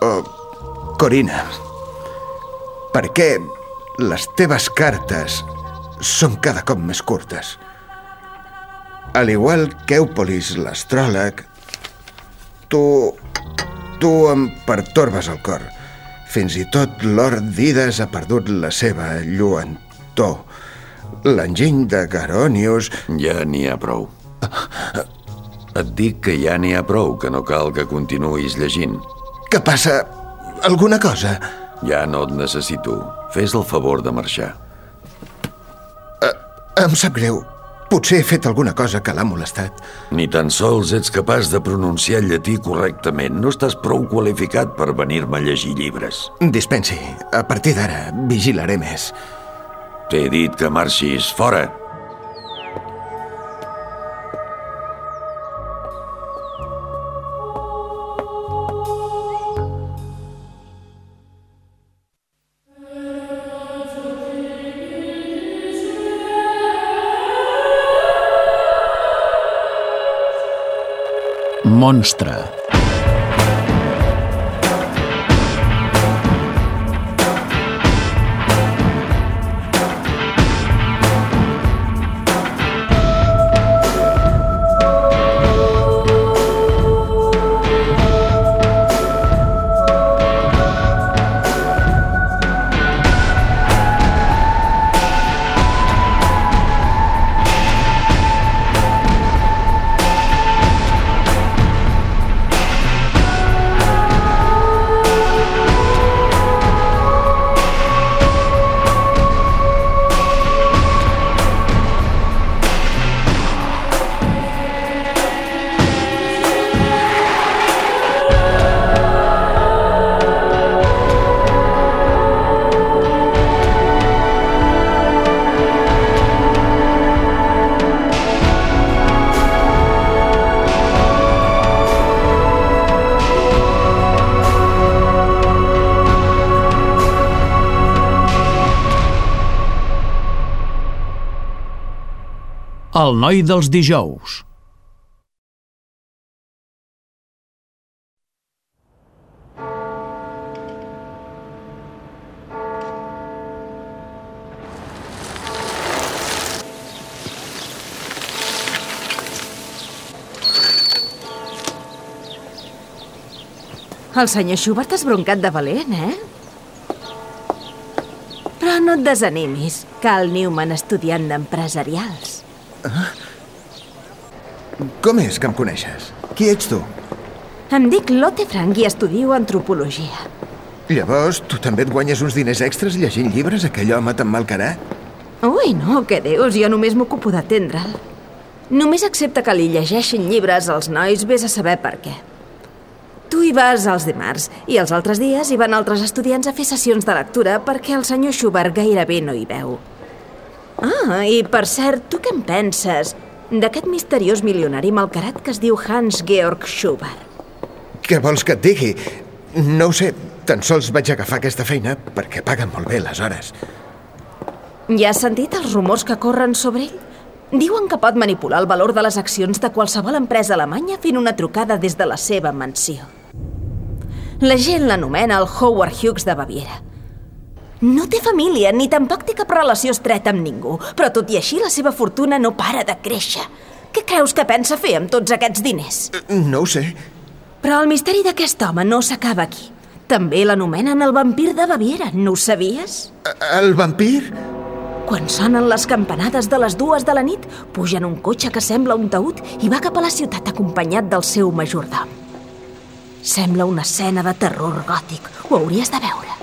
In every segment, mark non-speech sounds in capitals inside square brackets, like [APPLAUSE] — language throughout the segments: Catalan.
Oh, Corina, per què les teves cartes són cada cop més curtes? Al igual que Eupolis, l'astròleg, tu... tu em pertorbes el cor. Fins i tot Lord Didas ha perdut la seva lluentor. L'enginy de Garonius... Ja n'hi ha prou. Et dic que ja n'hi ha prou, que no cal que continuïs llegint. Què passa? Alguna cosa? Ja no et necessito. Fes el favor de marxar. Em sap greu. Potser he fet alguna cosa que l'ha molestat. Ni tan sols ets capaç de pronunciar el llatí correctament. No estàs prou qualificat per venir-me a llegir llibres. Dispensi. A partir d'ara, vigilaré més. T'he dit que marxis. Fora! Monstre. El noi dels dijous. El senyor Schubert és broncat de valent, eh? Però no et desanimis. Cal Newman estudiant d'empresarials. Com és que em coneixes? Qui ets tu? Em dic Lotte Frank i estudio antropologia. Llavors, tu també et guanyes uns diners extras llegint llibres, aquell home tan malcarat? Ui, no, què dius? Jo només m'ocupo d'atendre'l. Només accepta que li llegeixin llibres als nois, vés a saber per què. Tu hi vas els dimarts i els altres dies hi van altres estudiants a fer sessions de lectura perquè el senyor Schubert gairebé no hi veu. Ah, i per cert, tu què en penses d'aquest misteriós milionari malcarat que es diu Hans Georg Schubert? Què vols que et digui? No ho sé, tan sols vaig agafar aquesta feina perquè paguen molt bé les hores. Ja has sentit els rumors que corren sobre ell? Diuen que pot manipular el valor de les accions de qualsevol empresa alemanya fent una trucada des de la seva mansió. La gent l'anomena el Howard Hughes de Baviera. No té família, ni tampoc té cap relació estreta amb ningú, però tot i així la seva fortuna no para de créixer. Què creus que pensa fer amb tots aquests diners? No ho sé. Però el misteri d'aquest home no s'acaba aquí. També l'anomenen el vampir de Baviera, no ho sabies? El vampir? Quan sonen les campanades de les dues de la nit, puja en un cotxe que sembla un taüt i va cap a la ciutat acompanyat del seu majordom. Sembla una escena de terror gòtic. Ho hauries de veure.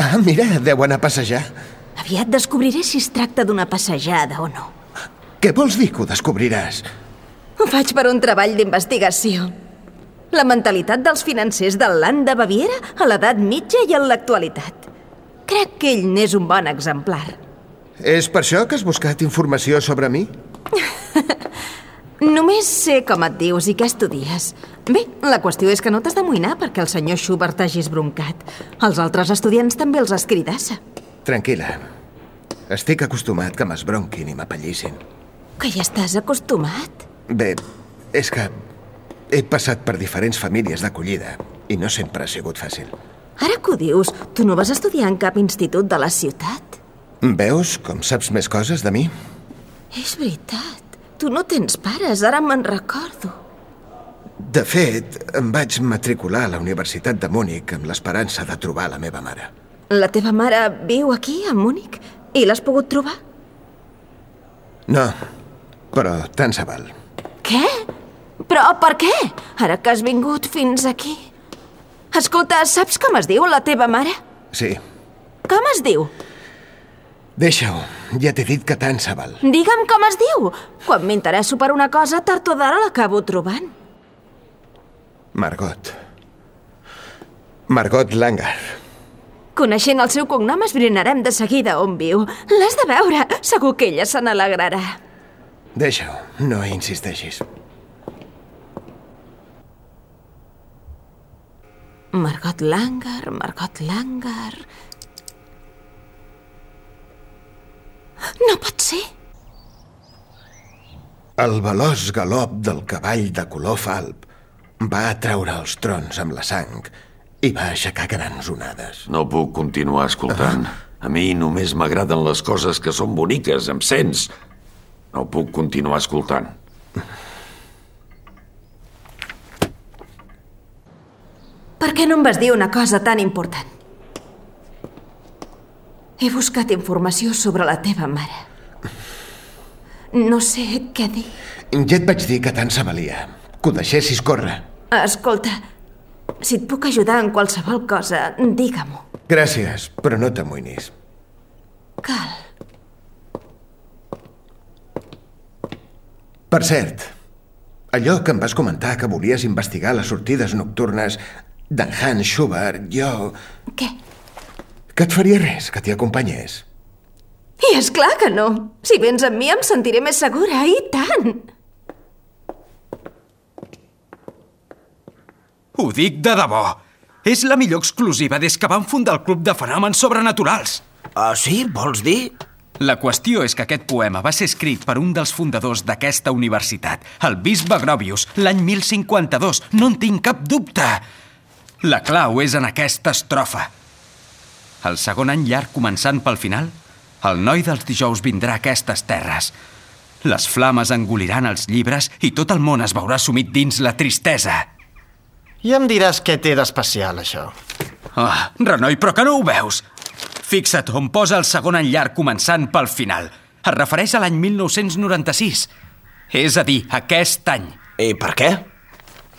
Ah, mira, deu anar a passejar. Aviat descobriré si es tracta d'una passejada o no. Què vols dir que ho descobriràs? Ho faig per un treball d'investigació. La mentalitat dels financers del land de Baviera a l'edat mitja i en l'actualitat. Crec que ell n'és un bon exemplar. És per això que has buscat informació sobre mi? [LAUGHS] Només sé com et dius i què estudies. Bé, la qüestió és que no t'has d'amoïnar perquè el senyor Schubert t'hagis broncat. Els altres estudiants també els escridassa. Tranquil·la. Estic acostumat que m'esbronquin i m'apallissin. Que hi estàs acostumat? Bé, és que he passat per diferents famílies d'acollida. I no sempre ha sigut fàcil. Ara que ho dius, tu no vas estudiar en cap institut de la ciutat? Veus com saps més coses de mi? És veritat. Tu no tens pares, ara me'n recordo. De fet, em vaig matricular a la Universitat de Múnich amb l'esperança de trobar la meva mare. La teva mare viu aquí, a Múnich? I l'has pogut trobar? No, però tant se val. Què? Però per què? Ara que has vingut fins aquí. Escolta, saps com es diu la teva mare? Sí, Com es diu? Deixa-ho. Ja t'he dit que tant se val. Digue'm com es diu. Quan m'interesso per una cosa, tard o d'ara l'acabo trobant. Margot. Margot Langar. Coneixent el seu cognom, esbrinarem de seguida on viu. L'has de veure. Segur que ella se n'alegrarà. Deixa-ho, no insisteixis. Margot Langar, Margot Langar... No pot ser. El veloç galop del cavall de color falp va atraure els trons amb la sang i va aixecar grans onades. No puc continuar escoltant. A mi només m'agraden les coses que són boniques, em sents? No puc continuar escoltant. Per què no em vas dir una cosa tan important? He buscat informació sobre la teva mare. No sé què dir. Ja et vaig dir que tant se valia. Que ho deixessis córrer. Escolta, si et puc ajudar en qualsevol cosa, digue-m'ho. Gràcies, però no t'amoïnis. Cal. Per cert, allò que em vas comentar que volies investigar les sortides nocturnes d'en Hans Schubert, jo... Què? Que et faria res que t'hi acompanyés? I és clar que no. Si vens amb mi em sentiré més segura, i tant. Ho dic de debò. És la millor exclusiva des que van fundar el Club de Fenòmens Sobrenaturals. Ah, sí? Vols dir? La qüestió és que aquest poema va ser escrit per un dels fundadors d'aquesta universitat, el bisbe Grovius, l'any 1052. No en tinc cap dubte. La clau és en aquesta estrofa. El segon any llarg començant pel final, el noi dels dijous vindrà a aquestes terres. Les flames engoliran els llibres i tot el món es veurà sumit dins la tristesa. Ja em diràs què té d'especial, això. Ah, renoi, però que no ho veus? Fixa't on posa el segon any llarg començant pel final. Es refereix a l'any 1996. És a dir, aquest any. I per què?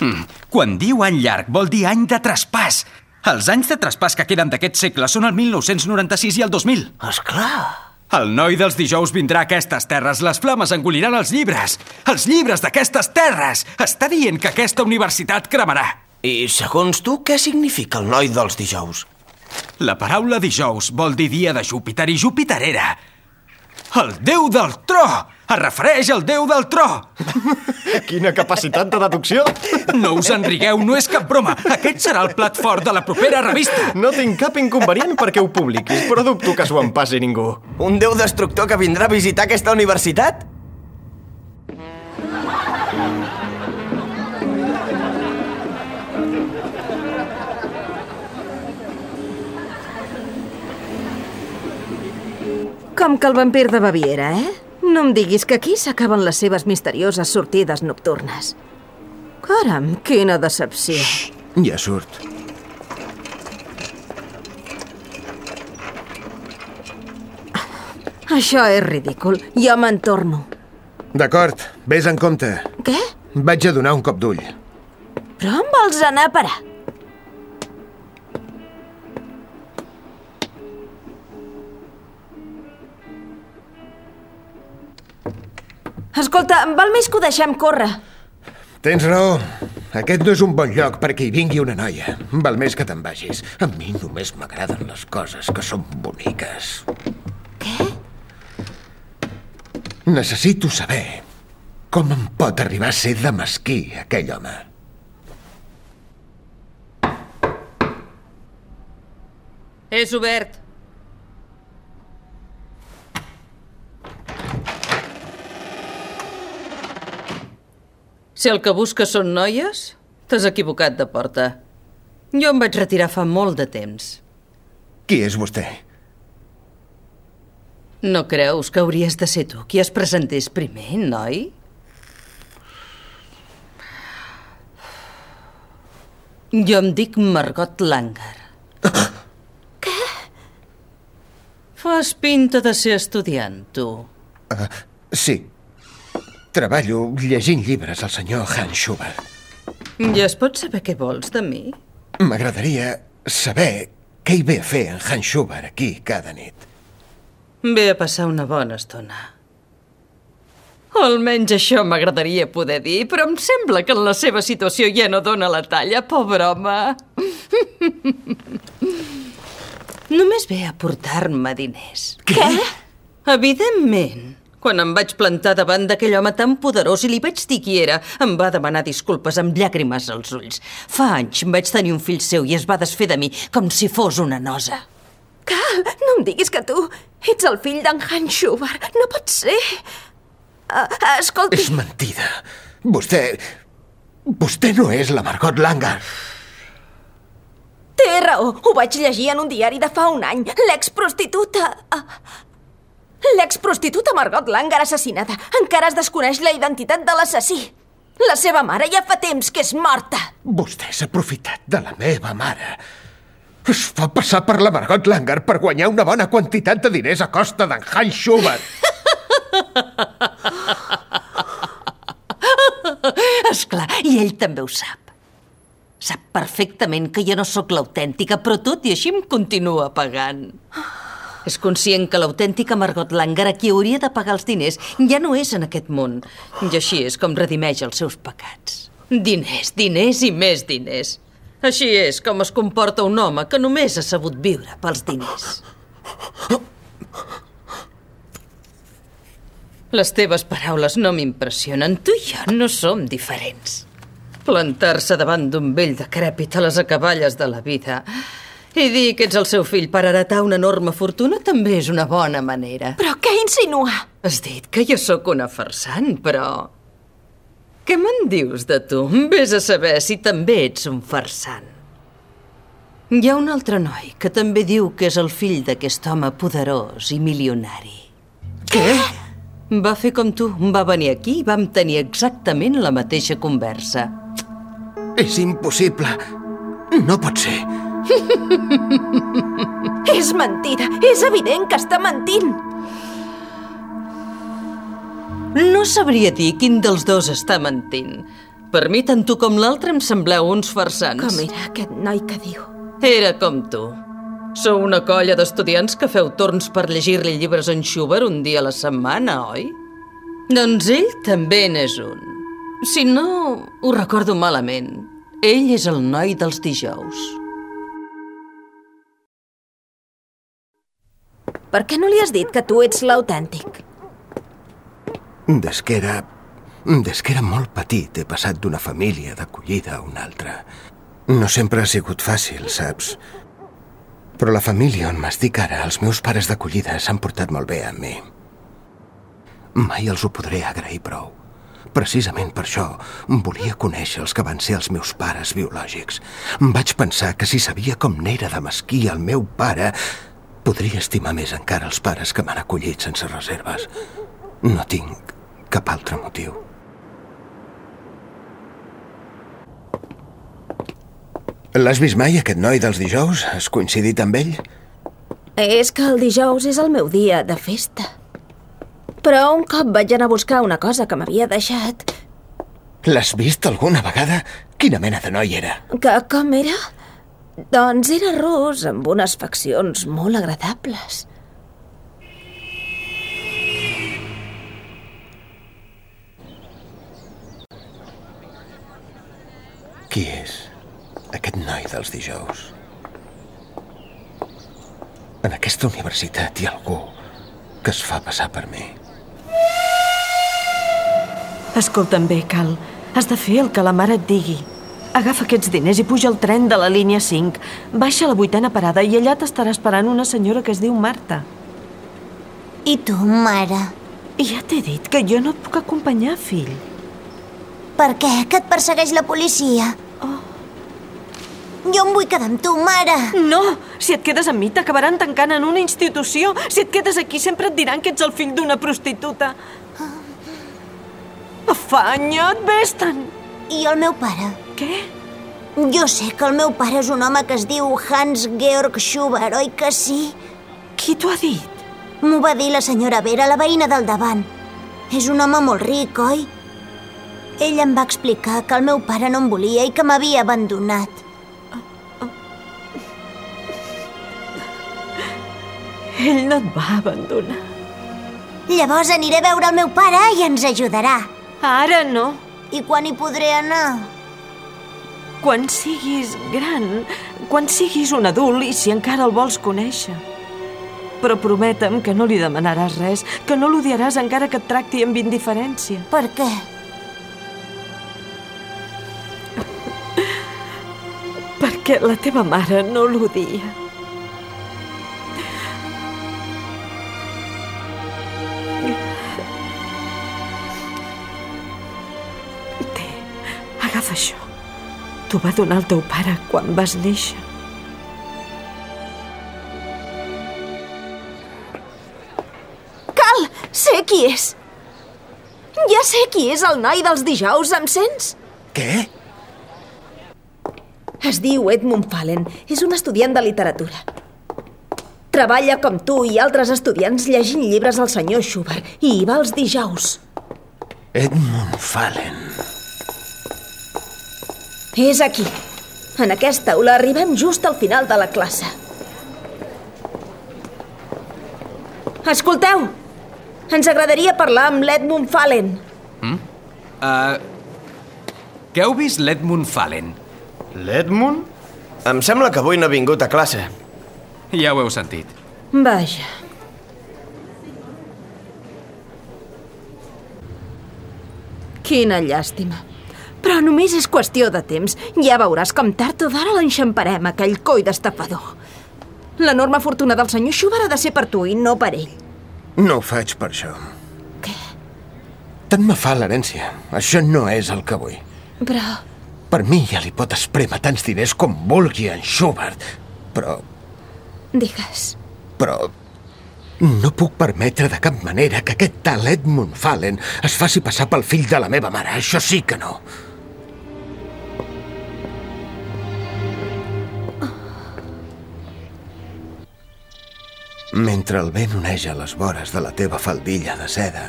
Mm. Quan diu any llarg, vol dir any de traspàs. Els anys de traspàs que queden d'aquest segle són el 1996 i el 2000. És clar. El noi dels dijous vindrà a aquestes terres. Les flames engoliran els llibres. Els llibres d'aquestes terres. Està dient que aquesta universitat cremarà. I segons tu, què significa el noi dels dijous? La paraula dijous vol dir dia de Júpiter i Júpiter era... El déu del tro! Es refereix al déu del tro! [LAUGHS] Quina capacitat de deducció! No us en rigueu, no és cap broma. Aquest serà el plat fort de la propera revista. No tinc cap inconvenient perquè ho publiquis, però dubto que s'ho empassi ningú. Un déu destructor que vindrà a visitar aquesta universitat? Com que el vampir de Baviera, eh? No em diguis que aquí s'acaben les seves misterioses sortides nocturnes. Caram, quina decepció. Ja surt. Això és ridícul. Jo me'n torno. D'acord, vés en compte. Què? Vaig a donar un cop d'ull. Però on vols anar a parar? Escolta, val més que ho deixem córrer. Tens raó. Aquest no és un bon lloc perquè hi vingui una noia. Val més que te'n vagis. A mi només m'agraden les coses que són boniques. Què? Necessito saber com em pot arribar a ser de mesquí aquell home. És obert. Si el que busques són noies, t'has equivocat de porta. Jo em vaig retirar fa molt de temps. Qui és vostè? No creus que hauries de ser tu qui es presentés primer, noi? Jo em dic Margot Langer. [COUGHS] Què? Fas pinta de ser estudiant, tu. Uh, sí. Treballo llegint llibres al senyor Hans Schubert. Ja es pot saber què vols de mi? M'agradaria saber què hi ve a fer en Hans Schubert aquí cada nit. Ve a passar una bona estona. O almenys això m'agradaria poder dir, però em sembla que en la seva situació ja no dóna la talla, pobre home. [LAUGHS] Només ve a portar-me diners. Què? Evidentment. Quan em vaig plantar davant d'aquell home tan poderós i li vaig dir qui era, em va demanar disculpes amb llàgrimes als ulls. Fa anys vaig tenir un fill seu i es va desfer de mi com si fos una nosa. Cal, no em diguis que tu ets el fill d'en Hans Schubert. No pot ser. Uh, escolti... És mentida. Vostè... Vostè no és la Margot Langer. Té raó. Ho vaig llegir en un diari de fa un any. L'exprostituta... Uh, L'exprostituta Margot Langer assassinada. Encara es desconeix la identitat de l'assassí. La seva mare ja fa temps que és morta. Vostè s'ha aprofitat de la meva mare. Es fa passar per la Margot Langer per guanyar una bona quantitat de diners a costa d'en Hans Schubert. És clar, i ell també ho sap. Sap perfectament que jo no sóc l'autèntica, però tot i així em continua pagant. És conscient que l'autèntica Margot Langer, a qui hauria de pagar els diners, ja no és en aquest món. I així és com redimeix els seus pecats. Diners, diners i més diners. Així és com es comporta un home que només ha sabut viure pels diners. Les teves paraules no m'impressionen. Tu i jo no som diferents. Plantar-se davant d'un vell decrèpit a les acaballes de la vida i dir que ets el seu fill per heretar una enorme fortuna també és una bona manera. Però què insinua? Has dit que jo sóc una farsant, però... Què me'n dius de tu? Ves a saber si també ets un farsant. Hi ha un altre noi que també diu que és el fill d'aquest home poderós i milionari. Què? Va fer com tu, va venir aquí i vam tenir exactament la mateixa conversa. És impossible. No pot ser. [LAUGHS] És mentida. És evident que està mentint. No sabria dir quin dels dos està mentint. Per mi, tant tu com l'altre em sembleu uns farsants. Com era aquest noi que diu? Era com tu. Sou una colla d'estudiants que feu torns per llegir-li llibres en Schubert un dia a la setmana, oi? Doncs ell també n'és un. Si no ho recordo malament, ell és el noi dels dijous. Per què no li has dit que tu ets l'autèntic? Des que era... Des que era molt petit he passat d'una família d'acollida a una altra. No sempre ha sigut fàcil, saps? Però la família on m'estic ara, els meus pares d'acollida s'han portat molt bé amb mi. Mai els ho podré agrair prou. Precisament per això volia conèixer els que van ser els meus pares biològics. Vaig pensar que si sabia com n'era de mesquí el meu pare, podria estimar més encara els pares que m'han acollit sense reserves. No tinc cap altre motiu. L'has vist mai, aquest noi dels dijous? Has coincidit amb ell? És que el dijous és el meu dia de festa. Però un cop vaig anar a buscar una cosa que m'havia deixat... L'has vist alguna vegada? Quina mena de noi era? Que com era? Doncs era rus, amb unes faccions molt agradables. Qui és aquest noi dels dijous? En aquesta universitat hi ha algú que es fa passar per mi. Escolta'm bé, Cal. Has de fer el que la mare et digui. Agafa aquests diners i puja al tren de la línia 5. Baixa a la vuitena parada i allà t'estarà esperant una senyora que es diu Marta. I tu, mare? Ja t'he dit que jo no et puc acompanyar, fill. Per què? Que et persegueix la policia? Jo em vull quedar amb tu, mare. No! Si et quedes amb mi, t'acabaran tancant en una institució. Si et quedes aquí, sempre et diran que ets el fill d'una prostituta. Afanya't, vés-te'n! I el meu pare? Què? Jo sé que el meu pare és un home que es diu Hans Georg Schubert, oi que sí? Qui t'ho ha dit? M'ho va dir la senyora Vera, la veïna del davant. És un home molt ric, oi? Ell em va explicar que el meu pare no em volia i que m'havia abandonat. Ell no et va abandonar. Llavors aniré a veure el meu pare i ens ajudarà. Ara no. I quan hi podré anar? Quan siguis gran, quan siguis un adult i si encara el vols conèixer. Però prometem que no li demanaràs res, que no l'odiaràs encara que et tracti amb indiferència. Per què? Perquè la teva mare no l'odia. T'ho va donar el teu pare quan vas néixer. Cal! Sé qui és! Ja sé qui és el noi dels dijous, em sents? Què? Es diu Edmund Fallen. És un estudiant de literatura. Treballa com tu i altres estudiants llegint llibres al senyor Schubert i hi va els dijous. Edmund Fallen. És aquí. En aquesta aula arribem just al final de la classe. Escolteu! Ens agradaria parlar amb l'Edmund Fallen. Uh, que heu vist l'Edmund Fallen? L'Edmund? Em sembla que avui no ha vingut a classe. Ja ho heu sentit. Vaja. Quina llàstima. Però només és qüestió de temps. Ja veuràs com tard o d'ara l'enxamparem, aquell coi d'estafador. L'enorme fortuna del senyor Schubert ha de ser per tu i no per ell. No ho faig per això. Què? Tant me fa l'herència. Això no és el que vull. Però... Per mi ja li pot esprémer tants diners com vulgui en Schubert. Però, Digues. però... No puc permetre de cap manera que aquest tal Edmund Fallen es faci passar pel fill de la meva mare. Això sí que no. Mentre el vent oneja les vores de la teva faldilla de seda,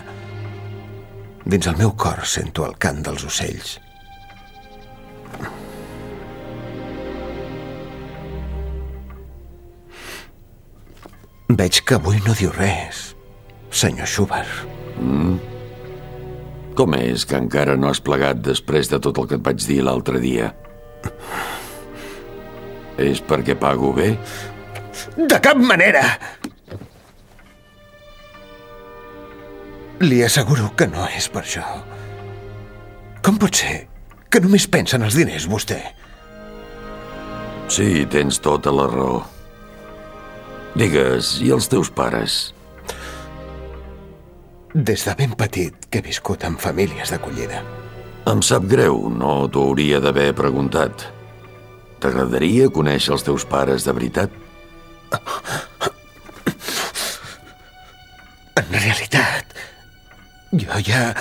dins el meu cor sento el cant dels ocells. Veig que avui no diu res, senyor Schubert. Com és que encara no has plegat després de tot el que et vaig dir l'altre dia? És perquè pago bé? De cap manera! Li asseguro que no és per això. Com pot ser que només pensa en els diners, vostè? Sí, tens tota la raó. Digues, i els teus pares? Des de ben petit que he viscut en famílies d'acollida. Em sap greu, no t'ho hauria d'haver preguntat. T'agradaria conèixer els teus pares de veritat? Jo ja...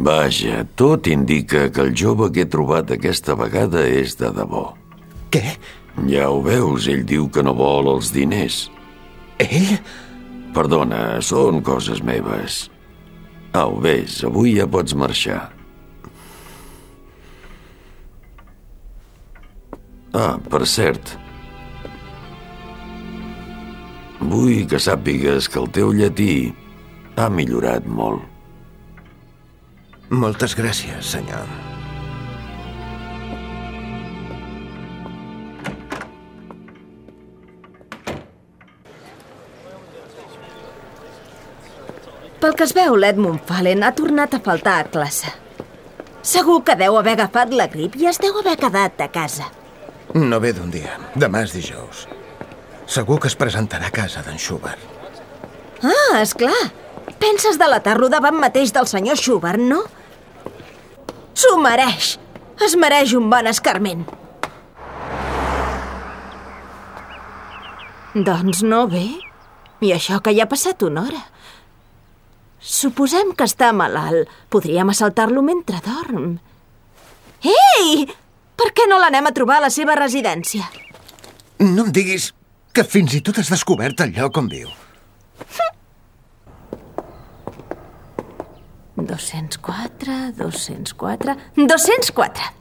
Vaja, tot indica que el jove que he trobat aquesta vegada és de debò. Què? Ja ho veus, ell diu que no vol els diners. Ell? Perdona, són coses meves. Au, vés, avui ja pots marxar. Ah, per cert. Vull que sàpigues que el teu llatí ha millorat molt. Moltes gràcies, senyor. Pel que es veu, l'Edmund Fallen ha tornat a faltar a classe. Segur que deu haver agafat la grip i es deu haver quedat a casa. No ve d'un dia. Demà és dijous. Segur que es presentarà a casa d'en Schubert. Ah, és clar. Penses delatar-lo davant mateix del senyor Schubert, no? S'ho mereix. Es mereix un bon escarment. Doncs no ve. I això que ja ha passat una hora. Suposem que està malalt. Podríem assaltar-lo mentre dorm. Ei! Per què no l'anem a trobar a la seva residència? No em diguis que fins i tot has descobert el lloc on viu. 204, 204... 204!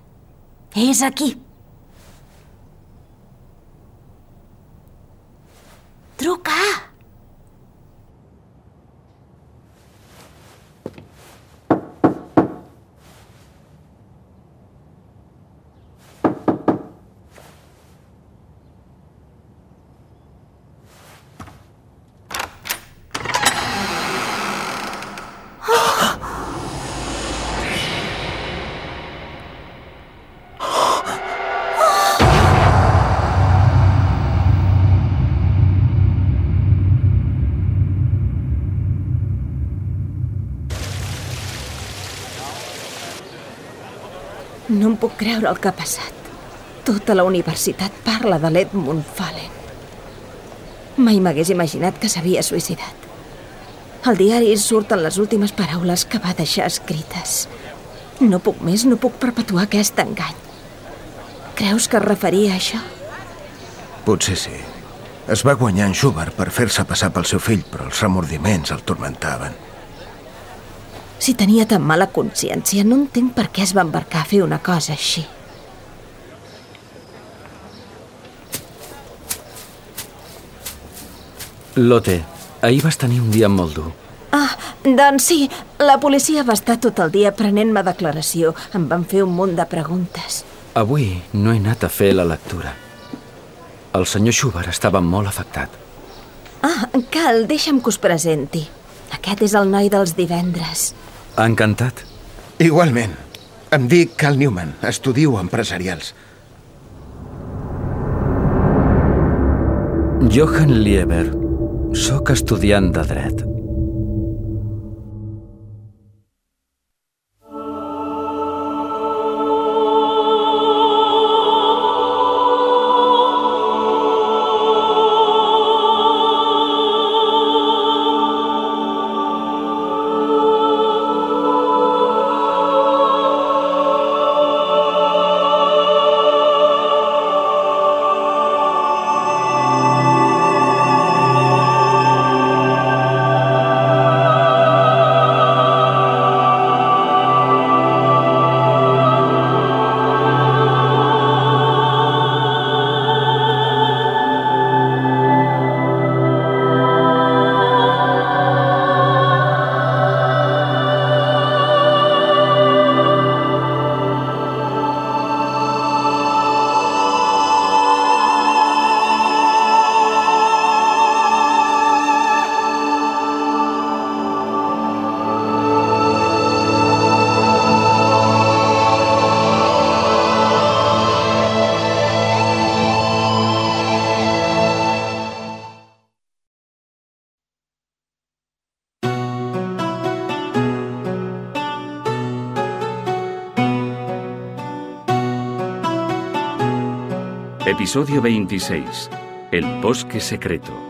És aquí. Truca! No em puc creure el que ha passat. Tota la universitat parla de l'Edmund Fallen. Mai m'hagués imaginat que s'havia suïcidat. Al diari surten les últimes paraules que va deixar escrites. No puc més, no puc perpetuar aquest engany. Creus que es referia a això? Potser sí. Es va guanyar en Schubert per fer-se passar pel seu fill, però els remordiments el tormentaven. Si tenia tan mala consciència, no entenc per què es va embarcar a fer una cosa així. Lotte, ahir vas tenir un dia molt dur. Ah, doncs sí, la policia va estar tot el dia prenent-me declaració. Em van fer un munt de preguntes. Avui no he anat a fer la lectura. El senyor Schubert estava molt afectat. Ah, cal, deixa'm que us presenti. Aquest és el noi dels divendres. Encantat. Igualment. Em dic Cal Newman. Estudio empresarials. Johan Lieber. Soc estudiant de dret. Episodio 26. El bosque secreto.